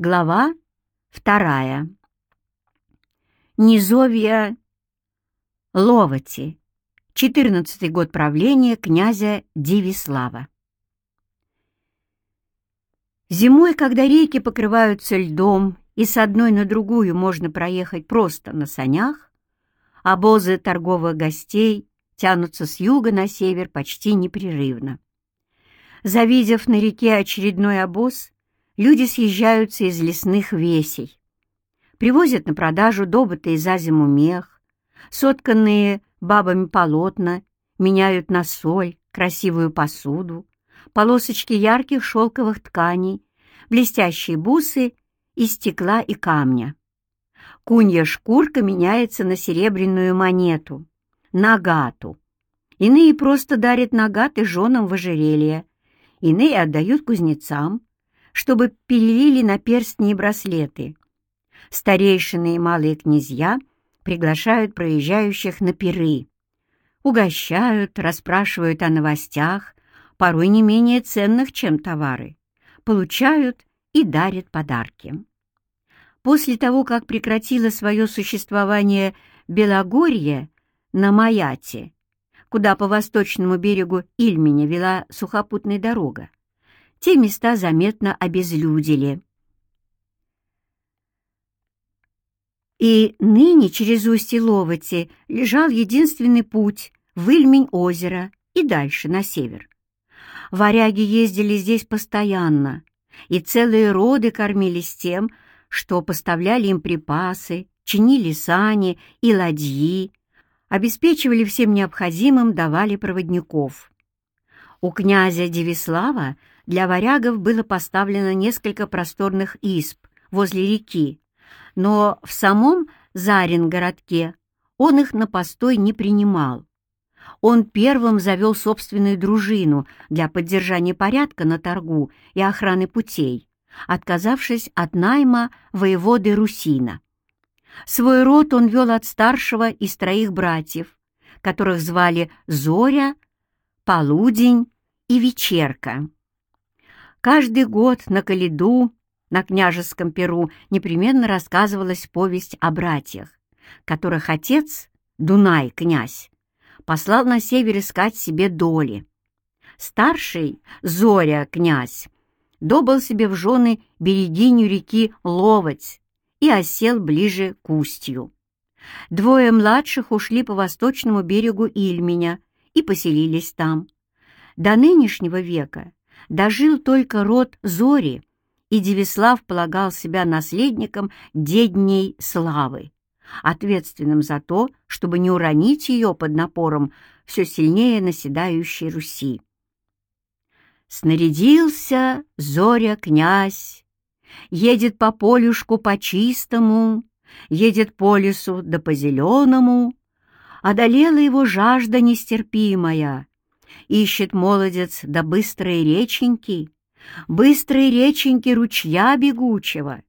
Глава вторая. Низовья Ловати. 14 год правления князя Дивислава. Зимой, когда реки покрываются льдом, и с одной на другую можно проехать просто на санях, обозы торговых гостей тянутся с юга на север почти непрерывно. Завидев на реке очередной обоз, люди съезжаются из лесных весей. Привозят на продажу добытый за зиму мех, сотканные бабами полотна, меняют на соль, красивую посуду, полосочки ярких шелковых тканей, блестящие бусы из стекла и камня. Кунья шкурка меняется на серебряную монету, нагату. Иные просто дарят нагаты женам в ожерелье, иные отдают кузнецам, чтобы пилили на перстни и браслеты. Старейшины и малые князья приглашают проезжающих на пиры. Угощают, расспрашивают о новостях, порой не менее ценных, чем товары. Получают и дарят подарки. После того, как прекратило свое существование Белогорье на Маяте, куда по восточному берегу Ильменя вела сухопутная дорога, те места заметно обезлюдили. И ныне через устье Ловати лежал единственный путь в Ильмень-озеро и дальше, на север. Варяги ездили здесь постоянно, и целые роды кормились тем, что поставляли им припасы, чинили сани и ладьи, обеспечивали всем необходимым, давали проводников. У князя Девислава для варягов было поставлено несколько просторных изб возле реки, но в самом Зарин-городке он их на постой не принимал. Он первым завел собственную дружину для поддержания порядка на торгу и охраны путей, отказавшись от найма воеводы Русина. Свой род он вел от старшего из троих братьев, которых звали Зоря, Полудень и Вечерка. Каждый год на Калиду, на княжеском перу, непременно рассказывалась повесть о братьях, которых отец, Дунай, князь, послал на север искать себе доли. Старший, Зоря, князь, добыл себе в жены берегиню реки Ловоть и осел ближе к устью. Двое младших ушли по восточному берегу Ильменя и поселились там. До нынешнего века дожил только род Зори, и Девислав полагал себя наследником дедней славы, ответственным за то, чтобы не уронить ее под напором все сильнее наседающей Руси. Снарядился Зоря князь, едет по полюшку по чистому, едет по лесу да по зеленому, одолела его жажда нестерпимая, ищет молодец да быстрые реченьки, быстрые реченьки ручья бегучего.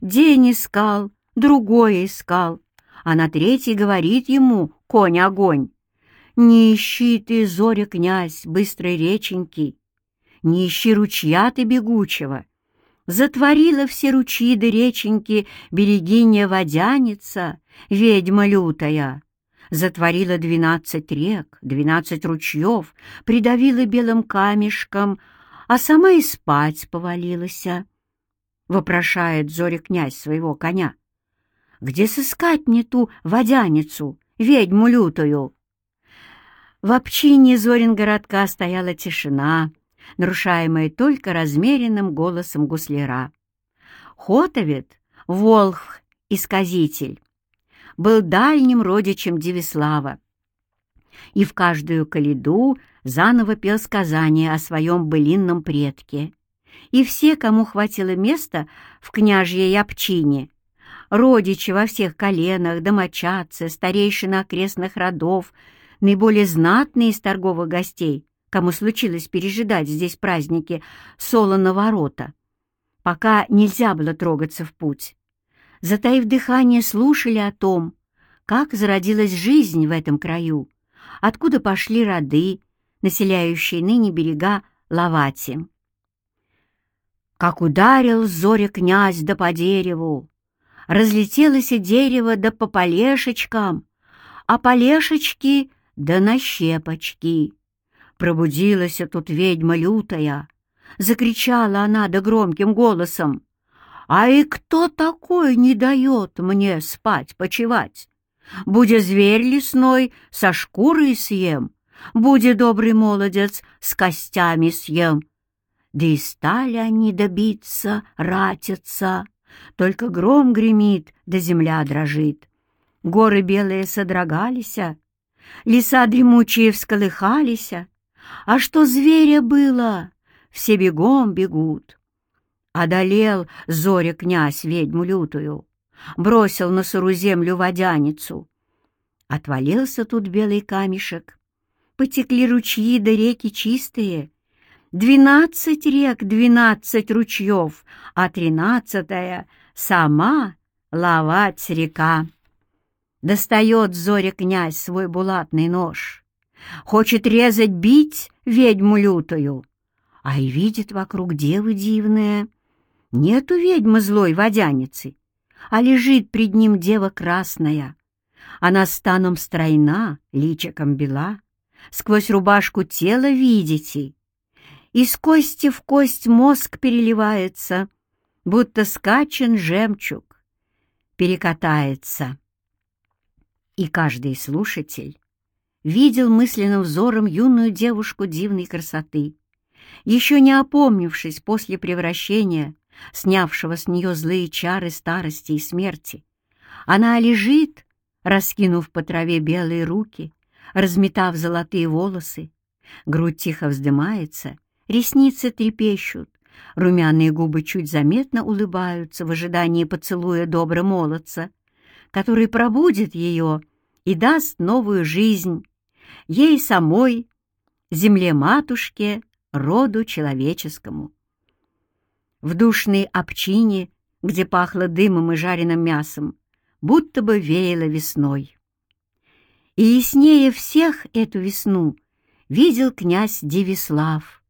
День искал, другой искал, а на третий говорит ему конь-огонь. Не ищи ты, зоря, князь, быстрой реченьки, не ищи ручья ты бегучего. Затворила все ручьи да реченьки берегиня-водяница, ведьма лютая затворила двенадцать рек, двенадцать ручьев, придавила белым камешком, а сама и спать повалилась. Вопрошает Зоря князь своего коня. Где сыскать мне ту водяницу, ведьму лютую? В общине Зорин городка стояла тишина, нарушаемая только размеренным голосом гусляра. Хотовит, волх, исказитель, был дальним родичем Девислава, и в каждую каледу заново пел сказания о своем былинном предке. И все, кому хватило места в княжьей общине, родичи во всех коленах, домочадцы, старейшины окрестных родов, наиболее знатные из торговых гостей, кому случилось пережидать здесь праздники солоно ворота, пока нельзя было трогаться в путь затаив дыхание, слушали о том, как зародилась жизнь в этом краю, откуда пошли роды, населяющие ныне берега Лавати. как ударил зоря князь да по дереву. Разлетелось и дерево да по полешечкам, а полешечки да на щепочки. Пробудилась тут ведьма лютая, закричала она да громким голосом. «А и кто такой не дает мне спать-почевать? Будя зверь лесной, со шкурой съем, Будя добрый молодец, с костями съем, да и стали они добиться, ратиться. Только гром гремит, да земля дрожит. Горы белые содрогались, леса дремучие всколыхались, а что зверя было, все бегом бегут. Одолел зоря князь ведьму лютую, бросил на сыру землю водяницу. Отвалился тут белый камешек, потекли ручьи да реки чистые, Двенадцать рек, двенадцать ручьев, а тринадцатая — сама ловать река. Достает зоря князь свой булатный нож. Хочет резать, бить ведьму лютую. А и видит вокруг девы дивная. Нету ведьмы злой водяницы, а лежит пред ним дева красная. Она станом стройна, личиком бела. Сквозь рубашку тело видите — из кости в кость мозг переливается, будто скачен жемчуг, перекатается. И каждый слушатель видел мысленным взором юную девушку дивной красоты, еще не опомнившись после превращения, снявшего с нее злые чары старости и смерти. Она лежит, раскинув по траве белые руки, разметав золотые волосы, грудь тихо вздымается — ресницы трепещут, румяные губы чуть заметно улыбаются в ожидании поцелуя доброго молодца, который пробудет ее и даст новую жизнь ей самой, земле-матушке, роду человеческому. В душной обчине, где пахло дымом и жареным мясом, будто бы веяло весной. И яснее всех эту весну видел князь Девислав,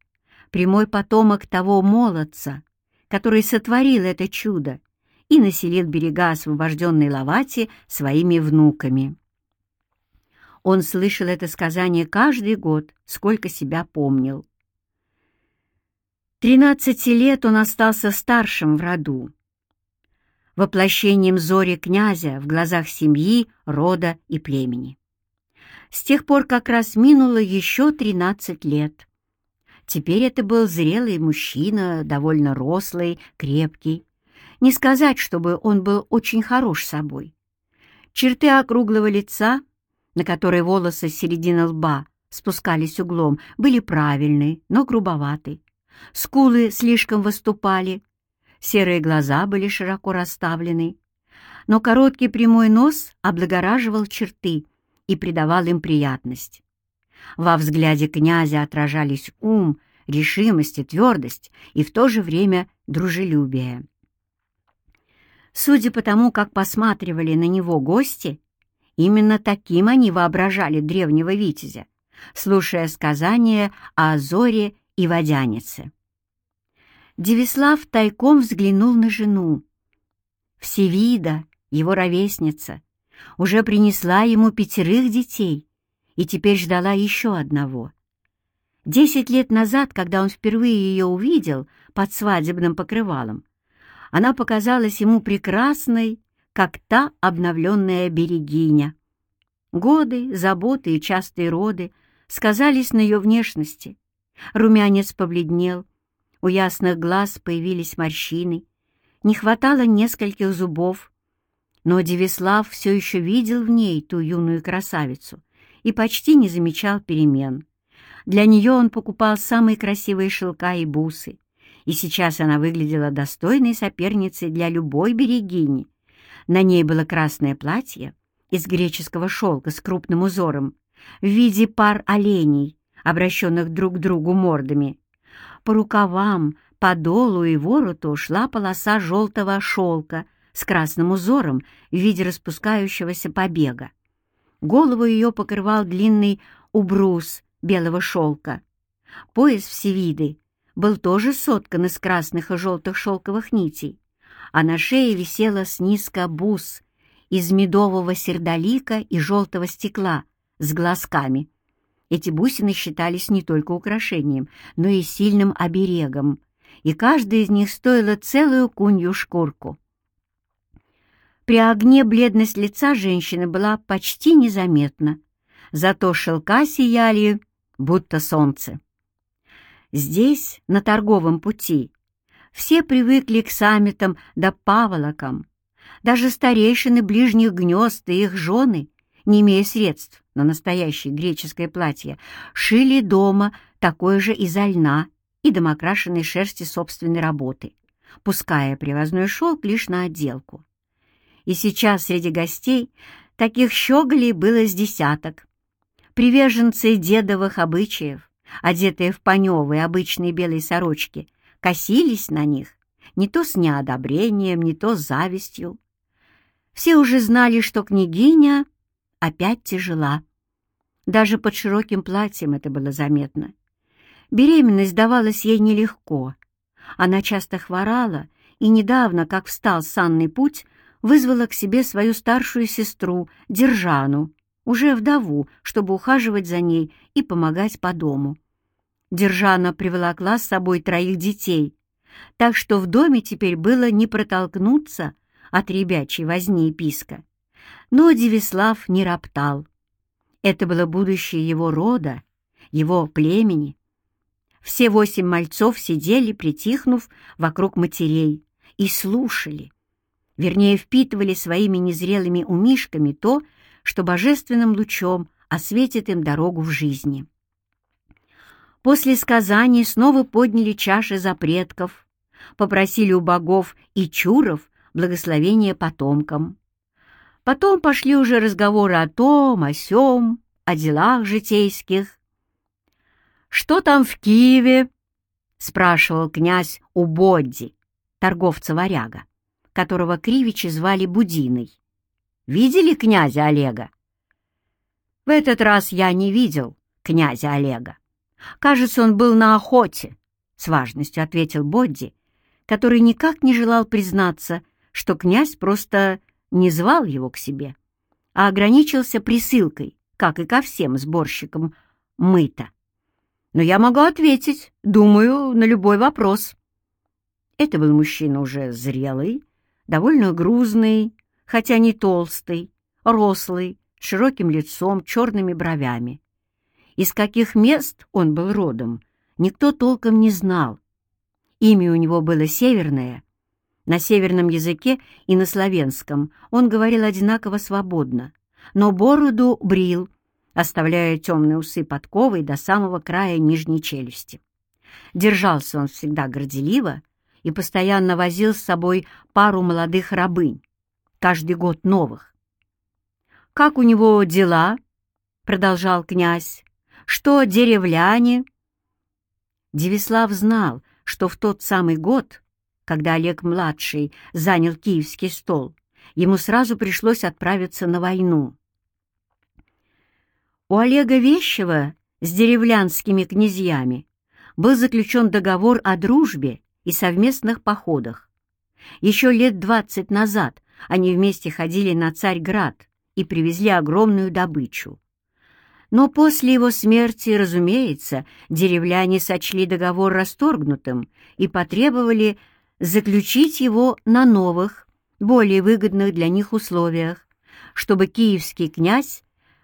прямой потомок того молодца, который сотворил это чудо и населил берега освобожденной Лавати своими внуками. Он слышал это сказание каждый год, сколько себя помнил. Тринадцати лет он остался старшим в роду, воплощением зори князя в глазах семьи, рода и племени. С тех пор как раз минуло еще тринадцать лет. Теперь это был зрелый мужчина, довольно рослый, крепкий. Не сказать, чтобы он был очень хорош собой. Черты округлого лица, на которые волосы с середины лба спускались углом, были правильные, но грубоваты. Скулы слишком выступали, серые глаза были широко расставлены, но короткий прямой нос облагораживал черты и придавал им приятность. Во взгляде князя отражались ум, решимость и твердость, и в то же время дружелюбие. Судя по тому, как посматривали на него гости, именно таким они воображали древнего витязя, слушая сказания о Азоре и Водянице. Девислав тайком взглянул на жену. Всевида, его ровесница, уже принесла ему пятерых детей, и теперь ждала еще одного. Десять лет назад, когда он впервые ее увидел под свадебным покрывалом, она показалась ему прекрасной, как та обновленная берегиня. Годы, заботы и частые роды сказались на ее внешности. Румянец побледнел, у ясных глаз появились морщины, не хватало нескольких зубов, но Девислав все еще видел в ней ту юную красавицу, и почти не замечал перемен. Для нее он покупал самые красивые шелка и бусы, и сейчас она выглядела достойной соперницей для любой берегини. На ней было красное платье из греческого шелка с крупным узором в виде пар оленей, обращенных друг к другу мордами. По рукавам, по долу и вороту шла полоса желтого шелка с красным узором в виде распускающегося побега. Голову ее покрывал длинный убрус белого шелка. Пояс всевиды был тоже соткан из красных и желтых шелковых нитей, а на шее висела снизка бус из медового сердолика и желтого стекла с глазками. Эти бусины считались не только украшением, но и сильным оберегом, и каждая из них стоила целую кунью шкурку. При огне бледность лица женщины была почти незаметна, зато шелка сияли, будто солнце. Здесь, на торговом пути, все привыкли к саммитам да паволокам. Даже старейшины ближних гнезд и их жены, не имея средств на настоящее греческое платье, шили дома такое же изо льна и домокрашенной шерсти собственной работы, пуская привозной шелк лишь на отделку. И сейчас среди гостей таких щеголей было с десяток. Приверженцы дедовых обычаев, одетые в паневые обычные белые сорочки, косились на них, не то с неодобрением, не то с завистью. Все уже знали, что княгиня опять тяжела. Даже под широким платьем это было заметно. Беременность давалась ей нелегко. Она часто хворала, и недавно, как встал санный путь, вызвала к себе свою старшую сестру, Держану, уже вдову, чтобы ухаживать за ней и помогать по дому. Держана приволокла с собой троих детей, так что в доме теперь было не протолкнуться от ребячей возни и писка. Но Девислав не роптал. Это было будущее его рода, его племени. Все восемь мальцов сидели, притихнув, вокруг матерей и слушали. Вернее, впитывали своими незрелыми умишками то, что божественным лучом осветит им дорогу в жизни. После сказаний снова подняли чаши за предков, попросили у богов и чуров благословения потомкам. Потом пошли уже разговоры о том, о сём, о делах житейских. «Что там в Киеве?» — спрашивал князь у Бодди, торговца-варяга, которого Кривичи звали Будиной. «Видели князя Олега?» «В этот раз я не видел князя Олега. Кажется, он был на охоте», — с важностью ответил Бодди, который никак не желал признаться, что князь просто не звал его к себе, а ограничился присылкой, как и ко всем сборщикам мыта. Но я могу ответить, думаю, на любой вопрос. Это был мужчина уже зрелый, довольно грузный, хотя не толстый, рослый, с широким лицом, черными бровями. Из каких мест он был родом, никто толком не знал. Имя у него было северное. На северном языке и на славянском он говорил одинаково свободно, но бороду брил, оставляя темные усы подковой до самого края нижней челюсти. Держался он всегда горделиво и постоянно возил с собой пару молодых рабынь, каждый год новых. «Как у него дела?» — продолжал князь. «Что деревляне?» Девислав знал, что в тот самый год, когда Олег-младший занял киевский стол, ему сразу пришлось отправиться на войну. У Олега Вещева с деревлянскими князьями был заключен договор о дружбе и совместных походах. Еще лет двадцать назад они вместе ходили на Царьград и привезли огромную добычу. Но после его смерти, разумеется, деревляне сочли договор расторгнутым и потребовали заключить его на новых, более выгодных для них условиях, чтобы киевский князь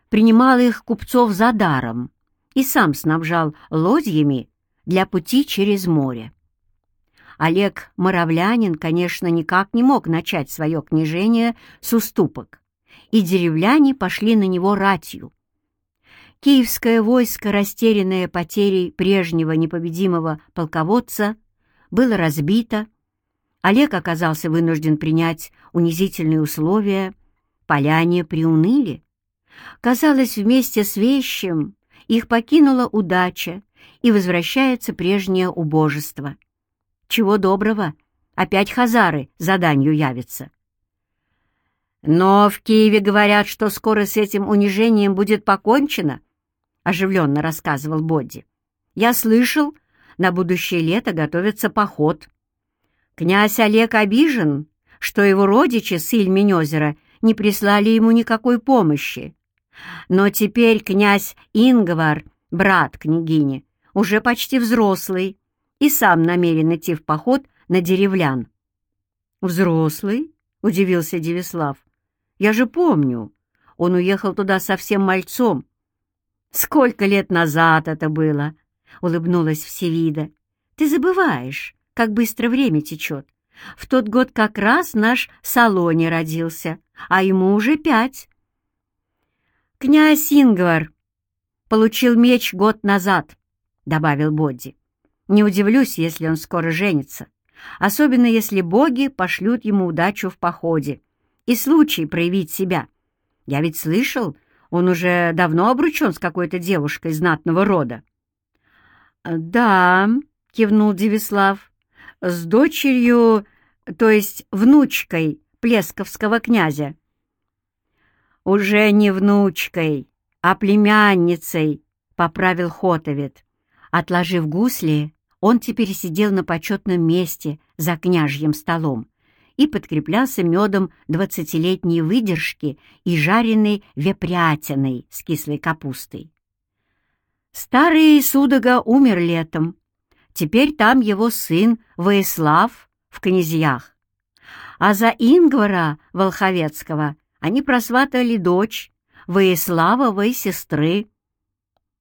принимал их купцов за даром и сам снабжал лодьями для пути через море. Олег Моровлянин, конечно, никак не мог начать свое княжение с уступок, и деревляне пошли на него ратью. Киевское войско, растерянное потерей прежнего непобедимого полководца, было разбито, Олег оказался вынужден принять унизительные условия, поляне приуныли. Казалось, вместе с вещим их покинула удача и возвращается прежнее убожество. Чего доброго, опять хазары заданию явятся. «Но в Киеве говорят, что скоро с этим унижением будет покончено», — оживленно рассказывал Бодди. «Я слышал, на будущее лето готовится поход. Князь Олег обижен, что его родичи с Ильмень-озера не прислали ему никакой помощи. Но теперь князь Ингвар, брат княгини, уже почти взрослый и сам намерен идти в поход на деревлян. «Взрослый?» — удивился Девислав. «Я же помню, он уехал туда совсем мальцом». «Сколько лет назад это было?» — улыбнулась Всевида. «Ты забываешь, как быстро время течет. В тот год как раз наш Салоне родился, а ему уже пять». «Князь Ингвар получил меч год назад», — добавил Бодди. «Не удивлюсь, если он скоро женится, особенно если боги пошлют ему удачу в походе и случай проявить себя. Я ведь слышал, он уже давно обручен с какой-то девушкой знатного рода». «Да», — кивнул Девислав, — «с дочерью, то есть внучкой Плесковского князя». «Уже не внучкой, а племянницей», — поправил Хотовит. Отложив гусли, он теперь сидел на почетном месте за княжьим столом и подкреплялся медом двадцатилетней выдержки и жареной вепрятиной с кислой капустой. Старый Судога умер летом. Теперь там его сын Воислав в князьях. А за Ингвара Волховецкого они просватывали дочь Воиславовой сестры.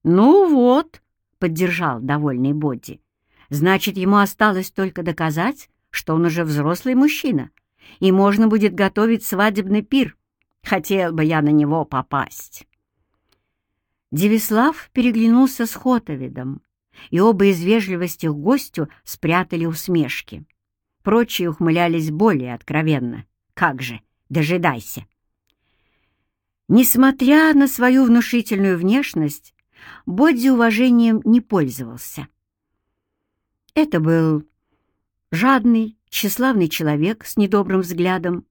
«Ну вот», — поддержал довольный Бодди, «значит, ему осталось только доказать, что он уже взрослый мужчина, и можно будет готовить свадебный пир. Хотел бы я на него попасть». Девислав переглянулся с Хотовидом, и оба из вежливости к гостю спрятали усмешки. Прочие ухмылялись более откровенно. «Как же, дожидайся!» Несмотря на свою внушительную внешность, Бодди уважением не пользовался. Это был жадный, тщеславный человек с недобрым взглядом.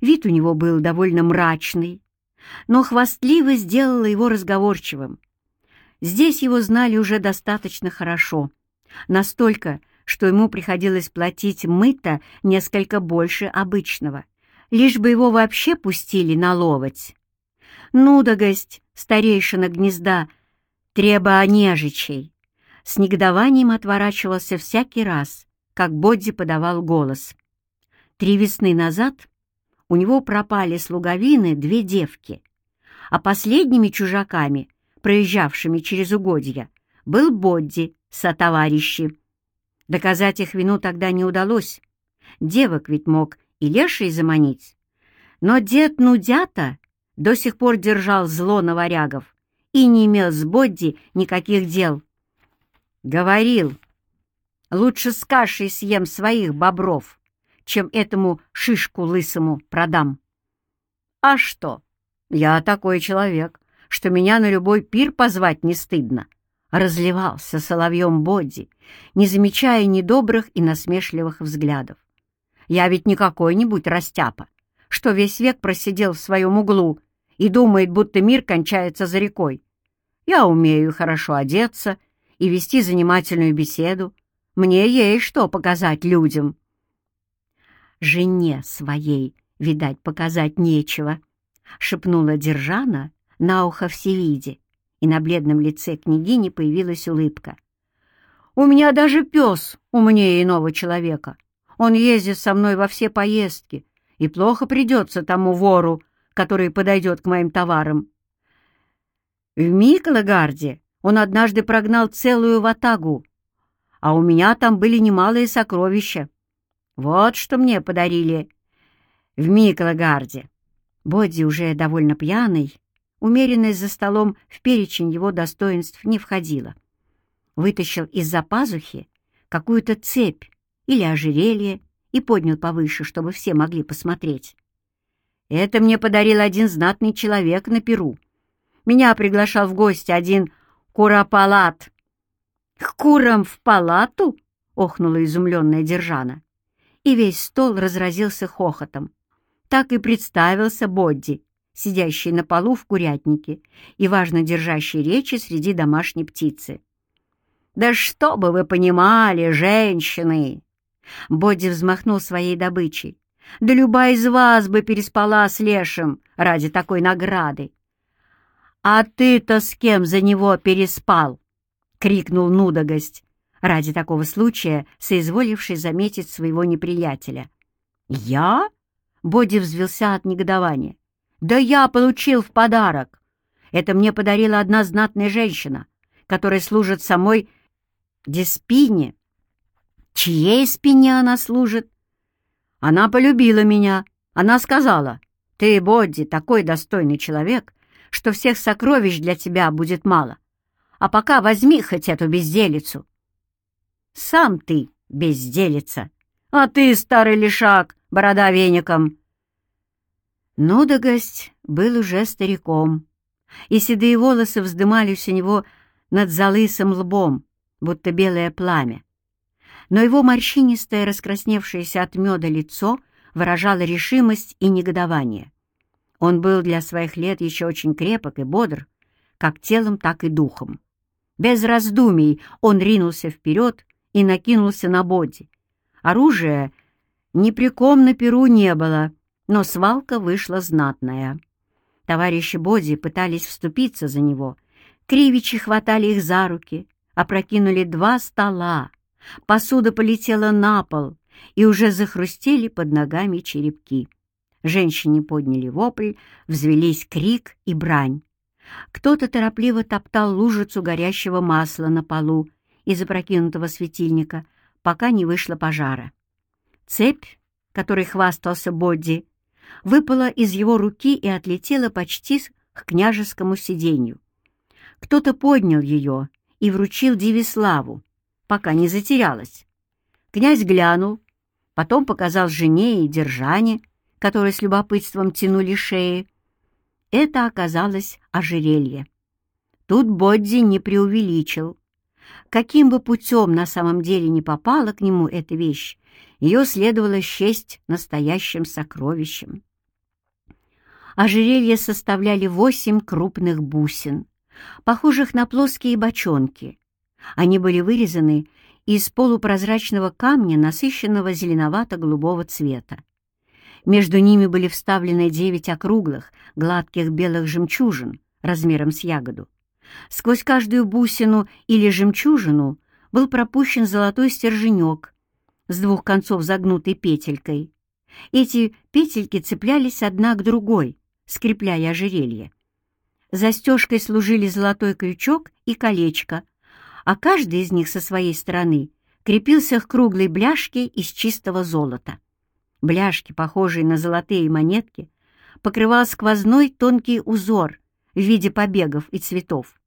Вид у него был довольно мрачный, но хвастливость сделала его разговорчивым. Здесь его знали уже достаточно хорошо, настолько, что ему приходилось платить мыто несколько больше обычного, лишь бы его вообще пустили на ловоть. Ну да гость, старейшина гнезда, треба нежичей, с негодованием отворачивался всякий раз, как Бодди подавал голос. Три весны назад у него пропали с луговины две девки, а последними чужаками, проезжавшими через угодья, был Бодди со товарищи. Доказать их вину тогда не удалось. Девок ведь мог и леший заманить. Но дед Нудята до сих пор держал зло на варягов и не имел с Бодди никаких дел. Говорил, лучше с кашей съем своих бобров, чем этому шишку лысому продам. А что? Я такой человек, что меня на любой пир позвать не стыдно. Разливался соловьем Бодди, не замечая недобрых и насмешливых взглядов. Я ведь не какой-нибудь растяпа, что весь век просидел в своем углу и думает, будто мир кончается за рекой. Я умею хорошо одеться и вести занимательную беседу. Мне есть что показать людям жене своей, видать, показать нечего, — шепнула Держана на ухо Всевиде, и на бледном лице княгини появилась улыбка. «У меня даже пес умнее иного человека. Он ездит со мной во все поездки, и плохо придется тому вору, который подойдет к моим товарам. В Миколагарде он однажды прогнал целую ватагу, а у меня там были немалые сокровища. Вот что мне подарили в Миклагарде. Бодди, уже довольно пьяный, умеренность за столом в перечень его достоинств не входила. Вытащил из-за пазухи какую-то цепь или ожерелье и поднял повыше, чтобы все могли посмотреть. Это мне подарил один знатный человек на Перу. Меня приглашал в гости один куропалат. «К курам в палату?» — охнула изумленная Держана и весь стол разразился хохотом. Так и представился Бодди, сидящий на полу в курятнике и важно держащий речи среди домашней птицы. Да что бы вы понимали, женщины!» Бодди взмахнул своей добычей. «Да любая из вас бы переспала с Лешим ради такой награды!» «А ты-то с кем за него переспал?» — крикнул Нудогость, ради такого случая соизволивший заметить своего неприятеля. «Я?» — Бодди взвелся от негодования. «Да я получил в подарок! Это мне подарила одна знатная женщина, которая служит самой Деспине. Чьей спине она служит? Она полюбила меня. Она сказала, «Ты, Бодди, такой достойный человек, что всех сокровищ для тебя будет мало. А пока возьми хоть эту безделицу». «Сам ты безделица, а ты, старый лишак, борода веником». Ну да гость был уже стариком, и седые волосы вздымались у него над залысым лбом, будто белое пламя. Но его морщинистое, раскрасневшееся от меда лицо выражало решимость и негодование. Он был для своих лет еще очень крепок и бодр, как телом, так и духом. Без раздумий он ринулся вперед и накинулся на Боди. Оружия ни при ком на перу не было, но свалка вышла знатная. Товарищи Боди пытались вступиться за него. Кривичи хватали их за руки, опрокинули два стола. Посуда полетела на пол, и уже захрустели под ногами черепки. Женщине подняли вопль, взвелись крик и брань. Кто-то торопливо топтал лужицу горящего масла на полу из опрокинутого светильника, пока не вышло пожара. Цепь, которой хвастался Бодди, выпала из его руки и отлетела почти к княжескому сиденью. Кто-то поднял ее и вручил Дивиславу, пока не затерялась. Князь глянул, потом показал жене и держане, которые с любопытством тянули шеи. Это оказалось ожерелье. Тут Бодди не преувеличил. Каким бы путем на самом деле не попала к нему эта вещь, ее следовало счесть настоящим сокровищем. Ожерелье составляли восемь крупных бусин, похожих на плоские бочонки. Они были вырезаны из полупрозрачного камня, насыщенного зеленовато-голубого цвета. Между ними были вставлены девять округлых, гладких белых жемчужин размером с ягоду. Сквозь каждую бусину или жемчужину был пропущен золотой стерженек с двух концов загнутой петелькой. Эти петельки цеплялись одна к другой, скрепляя ожерелье. Застежкой служили золотой крючок и колечко, а каждый из них со своей стороны крепился к круглой бляшке из чистого золота. Бляшки, похожие на золотые монетки, покрывал сквозной тонкий узор в виде побегов и цветов.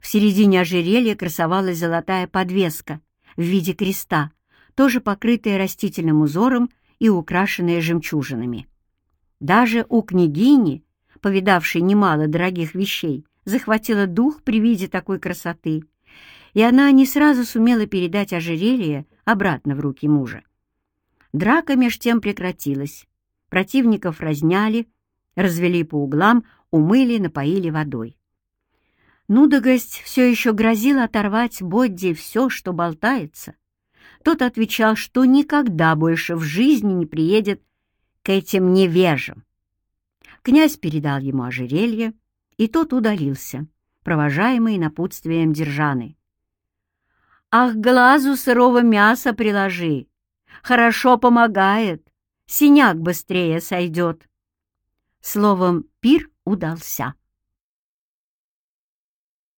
В середине ожерелья красовалась золотая подвеска в виде креста, тоже покрытая растительным узором и украшенная жемчужинами. Даже у княгини, повидавшей немало дорогих вещей, захватила дух при виде такой красоты, и она не сразу сумела передать ожерелье обратно в руки мужа. Драка меж тем прекратилась. Противников разняли, развели по углам, умыли, напоили водой. Нудогость все еще грозил оторвать Бодди все, что болтается. Тот отвечал, что никогда больше в жизни не приедет к этим невежам. Князь передал ему ожерелье, и тот удалился, провожаемый напутствием Держаны. «Ах, глазу сырого мяса приложи! Хорошо помогает, синяк быстрее сойдет. Словом, пир удался.